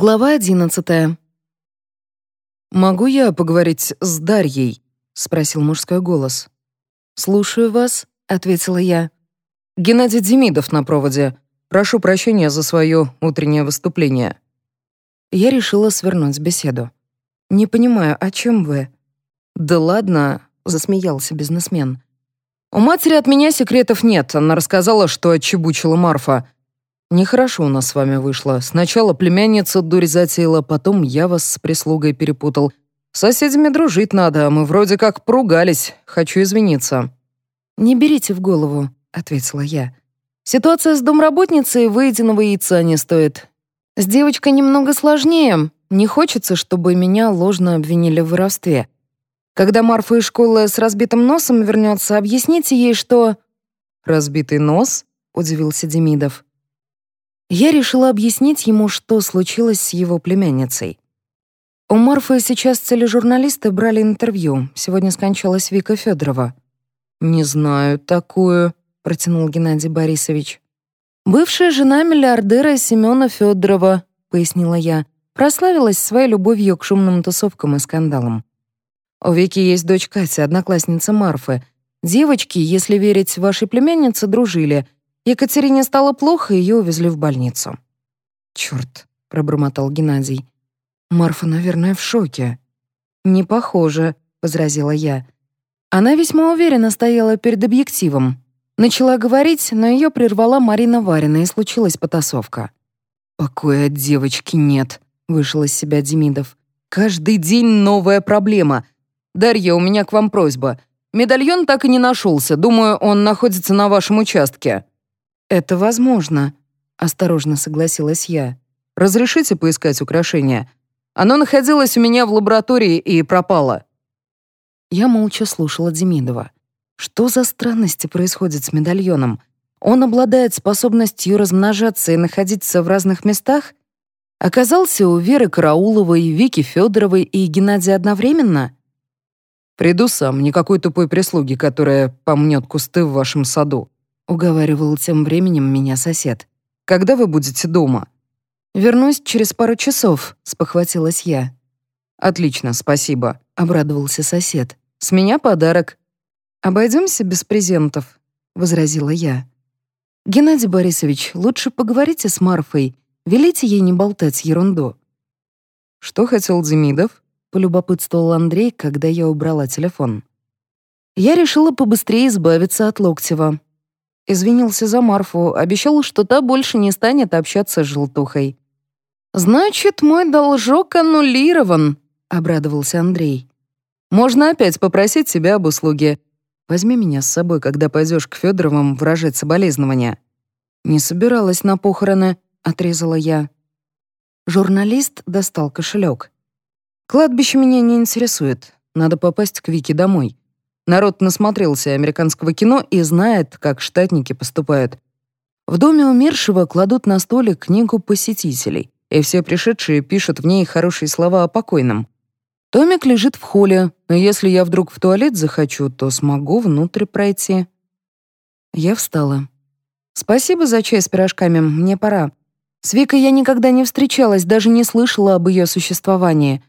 Глава одиннадцатая. «Могу я поговорить с Дарьей?» — спросил мужской голос. «Слушаю вас», — ответила я. «Геннадий Демидов на проводе. Прошу прощения за свое утреннее выступление». Я решила свернуть беседу. «Не понимаю, о чем вы?» «Да ладно», — засмеялся бизнесмен. «У матери от меня секретов нет. Она рассказала, что отчебучила Марфа. Нехорошо у нас с вами вышло. Сначала племянница дурь затеяла, потом я вас с прислугой перепутал. С соседями дружить надо, а мы вроде как поругались. Хочу извиниться». «Не берите в голову», — ответила я. «Ситуация с домработницей выеденного яйца не стоит. С девочкой немного сложнее. Не хочется, чтобы меня ложно обвинили в воровстве. Когда Марфа из школы с разбитым носом вернется, объясните ей, что...» «Разбитый нос?» — удивился Демидов. Я решила объяснить ему, что случилось с его племянницей. У Марфы сейчас тележурналисты брали интервью. Сегодня скончалась Вика Федорова. «Не знаю такую», — протянул Геннадий Борисович. «Бывшая жена миллиардера Семена Федорова», — пояснила я, прославилась своей любовью к шумным тусовкам и скандалам. У Вики есть дочь Катя, одноклассница Марфы. Девочки, если верить вашей племяннице, дружили — Екатерине стало плохо, ее увезли в больницу. «Черт», — пробормотал Геннадий. «Марфа, наверное, в шоке». «Не похоже», — возразила я. Она весьма уверенно стояла перед объективом. Начала говорить, но ее прервала Марина Варина, и случилась потасовка. «Покоя от девочки нет», — вышел из себя Демидов. «Каждый день новая проблема. Дарья, у меня к вам просьба. Медальон так и не нашелся. Думаю, он находится на вашем участке». «Это возможно», — осторожно согласилась я. «Разрешите поискать украшение? Оно находилось у меня в лаборатории и пропало». Я молча слушала Демидова. Что за странности происходят с медальоном? Он обладает способностью размножаться и находиться в разных местах? Оказался у Веры Карауловой, Вики Федоровой и Геннадия одновременно? «Приду сам, никакой тупой прислуги, которая помнет кусты в вашем саду», уговаривал тем временем меня сосед. «Когда вы будете дома?» «Вернусь через пару часов», — спохватилась я. «Отлично, спасибо», — обрадовался сосед. «С меня подарок». «Обойдемся без презентов», — возразила я. «Геннадий Борисович, лучше поговорите с Марфой, велите ей не болтать ерунду». «Что хотел Демидов?» — полюбопытствовал Андрей, когда я убрала телефон. Я решила побыстрее избавиться от Локтева. Извинился за Марфу, обещал, что та больше не станет общаться с желтухой. «Значит, мой должок аннулирован», — обрадовался Андрей. «Можно опять попросить тебя об услуге. Возьми меня с собой, когда пойдешь к Федоровым выражать соболезнования». «Не собиралась на похороны», — отрезала я. Журналист достал кошелек. «Кладбище меня не интересует. Надо попасть к Вике домой. Народ насмотрелся американского кино и знает, как штатники поступают. В доме умершего кладут на столик книгу посетителей, и все пришедшие пишут в ней хорошие слова о покойном. Томик лежит в холле, но если я вдруг в туалет захочу, то смогу внутрь пройти. Я встала. «Спасибо за чай с пирожками, мне пора. С Викой я никогда не встречалась, даже не слышала об ее существовании.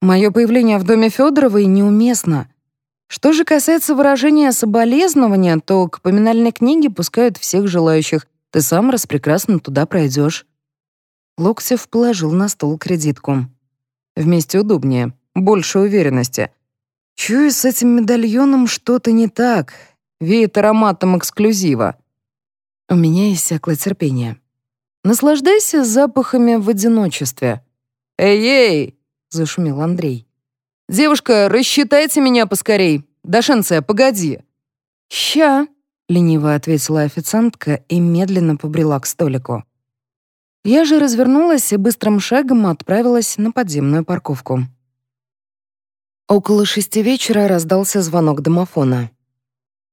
Мое появление в доме Федоровой неуместно. Что же касается выражения соболезнования, то к поминальной книге пускают всех желающих. Ты сам раз прекрасно туда пройдешь. Локтев положил на стол кредитку. Вместе удобнее, больше уверенности. Чую, с этим медальоном что-то не так. Веет ароматом эксклюзива. У меня иссякло терпение. Наслаждайся запахами в одиночестве. «Эй-эй!» — зашумел Андрей. «Девушка, рассчитайте меня поскорей. Дашенция, погоди». «Ща», — лениво ответила официантка и медленно побрела к столику. Я же развернулась и быстрым шагом отправилась на подземную парковку. Около шести вечера раздался звонок домофона.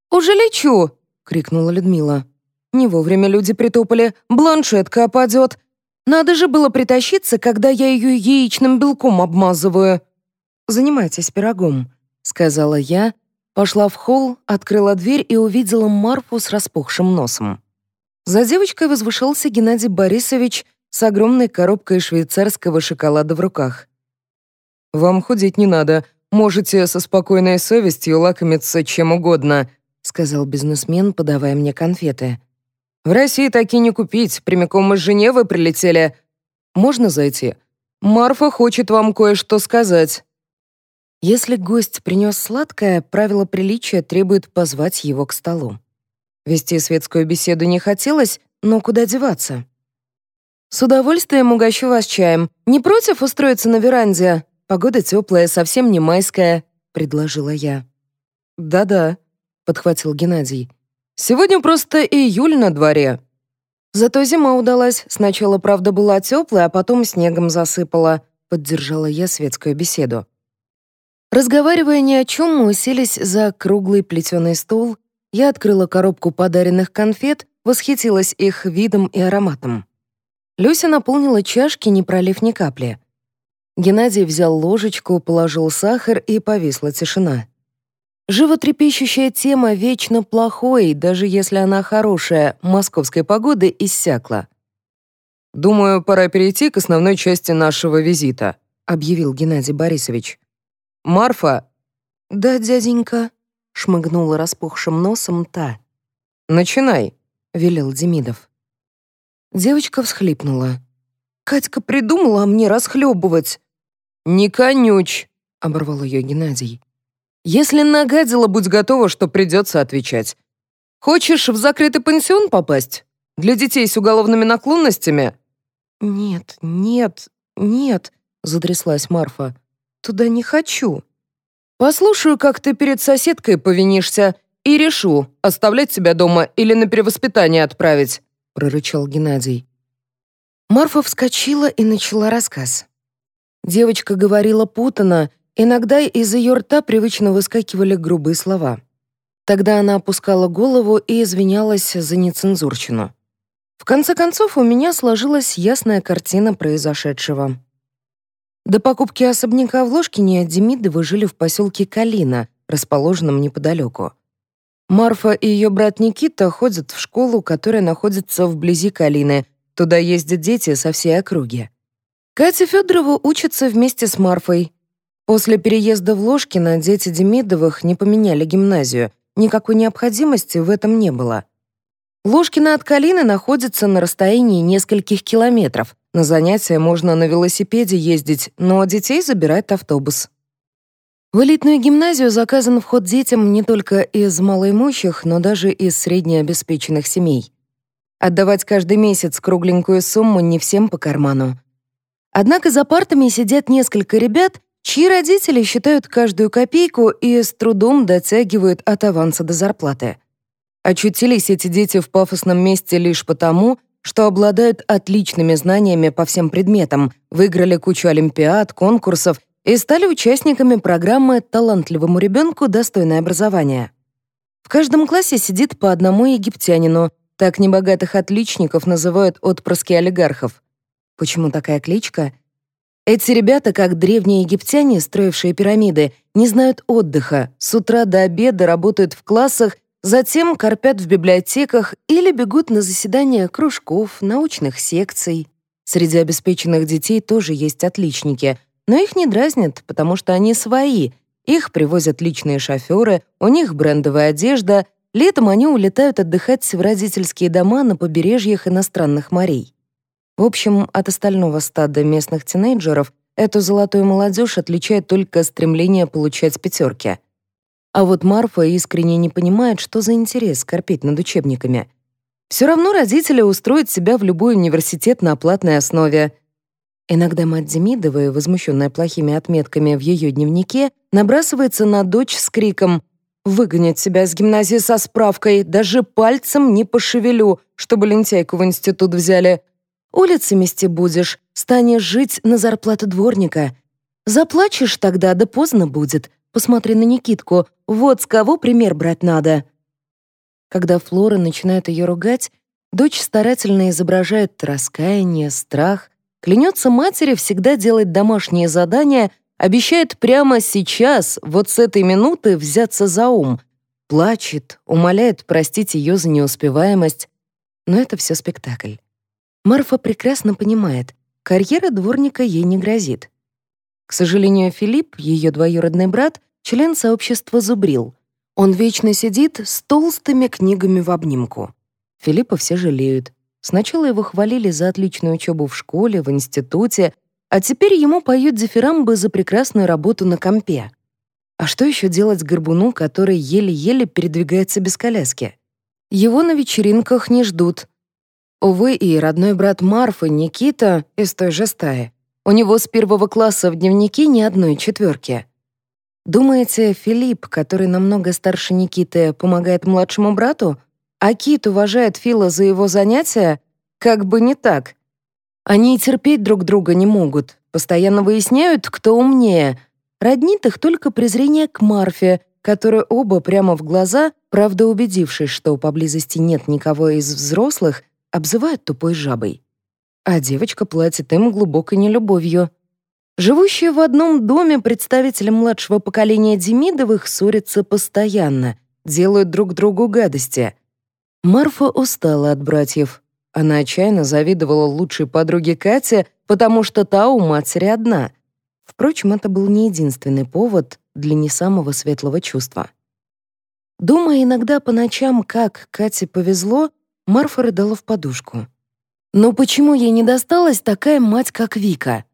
«Уже лечу!» — крикнула Людмила. «Не вовремя люди притопали, бланшетка опадет. Надо же было притащиться, когда я ее яичным белком обмазываю». «Занимайтесь пирогом», — сказала я, пошла в холл, открыла дверь и увидела Марфу с распухшим носом. За девочкой возвышался Геннадий Борисович с огромной коробкой швейцарского шоколада в руках. «Вам худеть не надо. Можете со спокойной совестью лакомиться чем угодно», сказал бизнесмен, подавая мне конфеты. «В России такие не купить, прямиком из Женевы прилетели. Можно зайти? Марфа хочет вам кое-что сказать». Если гость принес сладкое, правило приличия требует позвать его к столу. Вести светскую беседу не хотелось, но куда деваться? «С удовольствием угощу вас чаем. Не против устроиться на веранде? Погода теплая, совсем не майская», — предложила я. «Да-да», — подхватил Геннадий. «Сегодня просто июль на дворе». «Зато зима удалась. Сначала, правда, была теплая, а потом снегом засыпала», — поддержала я светскую беседу. Разговаривая ни о чем, мы уселись за круглый плетеный стол. Я открыла коробку подаренных конфет, восхитилась их видом и ароматом. Люся наполнила чашки, не пролив ни капли. Геннадий взял ложечку, положил сахар, и повисла тишина. Животрепещущая тема вечно плохой, даже если она хорошая, московской погоды иссякла. «Думаю, пора перейти к основной части нашего визита», объявил Геннадий Борисович. «Марфа!» «Да, дяденька», — шмыгнула распухшим носом та. «Начинай», — велел Демидов. Девочка всхлипнула. «Катька придумала мне расхлебывать». «Не конючь», — оборвал ее Геннадий. «Если нагадила, будь готова, что придется отвечать. Хочешь в закрытый пансион попасть? Для детей с уголовными наклонностями?» «Нет, нет, нет», — затряслась Марфа. «Туда не хочу». «Послушаю, как ты перед соседкой повинишься, и решу, оставлять тебя дома или на перевоспитание отправить. — прорычал Геннадий. Марфа вскочила и начала рассказ. Девочка говорила путано, иногда из ее рта привычно выскакивали грубые слова. Тогда она опускала голову и извинялась за нецензурщину. В конце концов, у меня сложилась ясная картина произошедшего. До покупки особняка в Ложкине Демидовы жили в поселке Калина, расположенном неподалеку. Марфа и ее брат Никита ходят в школу, которая находится вблизи Калины. Туда ездят дети со всей округи. Катя Федорова учится вместе с Марфой. После переезда в Ложкино дети Демидовых не поменяли гимназию. Никакой необходимости в этом не было. Ложкино от Калины находится на расстоянии нескольких километров. На занятия можно на велосипеде ездить, но детей забирает автобус. В элитную гимназию заказан вход детям не только из малоимущих, но даже из среднеобеспеченных семей. Отдавать каждый месяц кругленькую сумму не всем по карману. Однако за партами сидят несколько ребят, чьи родители считают каждую копейку и с трудом дотягивают от аванса до зарплаты. Очутились эти дети в пафосном месте лишь потому, что обладают отличными знаниями по всем предметам, выиграли кучу олимпиад, конкурсов и стали участниками программы «Талантливому ребенку достойное образование». В каждом классе сидит по одному египтянину, так небогатых отличников называют отпрыски олигархов. Почему такая кличка? Эти ребята, как древние египтяне, строившие пирамиды, не знают отдыха, с утра до обеда работают в классах, затем корпят в библиотеках или бегут на заседания кружков, научных секций. Среди обеспеченных детей тоже есть отличники — но их не дразнят, потому что они свои. Их привозят личные шоферы, у них брендовая одежда. Летом они улетают отдыхать в родительские дома на побережьях иностранных морей. В общем, от остального стада местных тинейджеров эту золотую молодежь отличает только стремление получать пятерки. А вот Марфа искренне не понимает, что за интерес корпеть над учебниками. Все равно родители устроят себя в любой университет на оплатной основе. Иногда мать Демидовой, возмущенная плохими отметками в ее дневнике, набрасывается на дочь с криком «Выгонять себя с гимназии со справкой, даже пальцем не пошевелю, чтобы лентяйку в институт взяли. Улицы мести будешь, станешь жить на зарплату дворника. Заплачешь тогда, да поздно будет. Посмотри на Никитку, вот с кого пример брать надо». Когда Флора начинает ее ругать, дочь старательно изображает раскаяние, страх, Клянется матери всегда делать домашние задания, обещает прямо сейчас, вот с этой минуты, взяться за ум. Плачет, умоляет простить ее за неуспеваемость. Но это все спектакль. Марфа прекрасно понимает, карьера дворника ей не грозит. К сожалению, Филипп, ее двоюродный брат, член сообщества «Зубрил». Он вечно сидит с толстыми книгами в обнимку. Филиппа все жалеют. Сначала его хвалили за отличную учебу в школе, в институте, а теперь ему поют дифирамбы за прекрасную работу на компе. А что еще делать горбуну, который еле-еле передвигается без коляски? Его на вечеринках не ждут. Увы, и родной брат Марфы, Никита, из той же стаи, у него с первого класса в дневнике ни одной четверки. Думаете, Филипп, который намного старше Никиты, помогает младшему брату? А Кит уважает Фила за его занятия? Как бы не так. Они терпеть друг друга не могут, постоянно выясняют, кто умнее. Роднит их только презрение к Марфе, которую оба прямо в глаза, правда убедившись, что поблизости нет никого из взрослых, обзывают тупой жабой а девочка платит им глубокой нелюбовью. Живущие в одном доме представители младшего поколения Демидовых ссорятся постоянно, делают друг другу гадости. Марфа устала от братьев. Она отчаянно завидовала лучшей подруге Кате, потому что та у матери одна. Впрочем, это был не единственный повод для не самого светлого чувства. Думая иногда по ночам, как Кате повезло, Марфа рыдала в подушку. Но почему ей не досталась такая мать, как Вика?